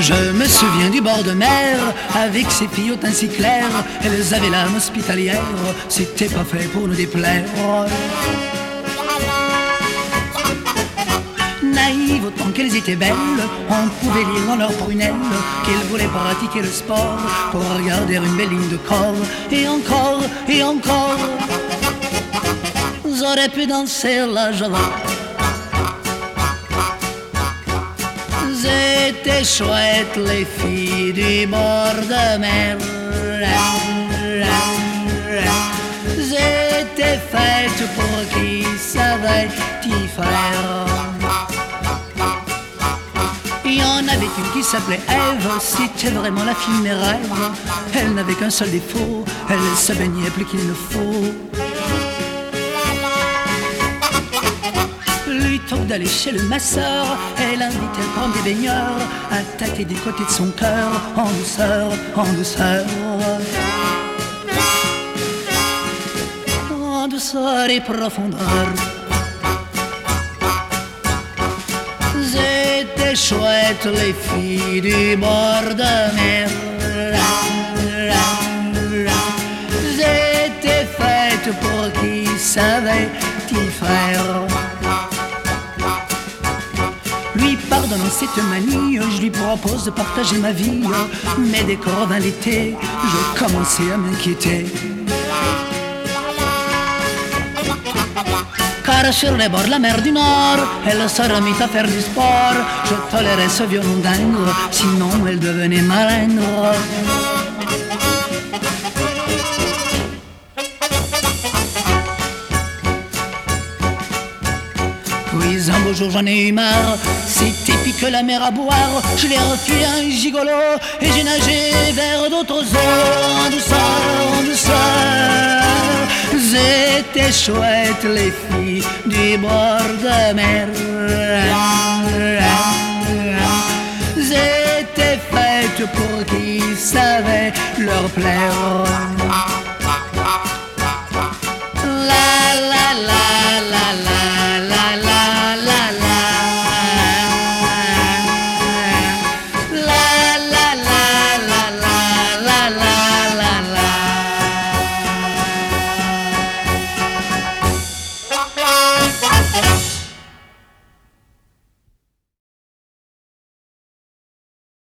Je me souviens du bord de mer, avec ses filles au teint si clair. Elles avaient l'âme hospitalière, c'était pas fait pour nous déplaire. Naïves autant qu'elles étaient belles, on pouvait lire dans leurs prunelles qu'elles voulaient pratiquer le sport pour regarder une belle ligne de corps. Et encore, et encore, j'aurais pu danser la java. C'était chouette les filles du bord de mer. J'étais faite pour qui savait y faire. Il y en avait une qui s'appelait Eve, c'était vraiment la fille de mes rêves. Elle n'avait qu'un seul défaut, elle se baignait plus qu'il ne faut. Que d'aller chez le masseur, elle invitait à prendre des baigneurs, à tâter des côtés de son cœur, en douceur, en douceur. En douceur et profondeur. C'était chouette les filles du bord de mer. J'étais faite pour qui savait y faire. Cette manie, je lui propose de partager ma vie. Mais dès qu'on revint l'été, je commençais à m'inquiéter. Car sur les bords de la mer du Nord, elle se remit à faire du sport. Je tolérais ce violon dingue, sinon elle devenait malingre. Un beau jour j'en ai eu marre, c'était pique la mer à boire. Je l'ai refusé un gigolo et j'ai nagé vers d'autres eaux en douceur, en douceur. C'était chouette les filles du bord de mer. J'étais faite pour qui savait leur plaire.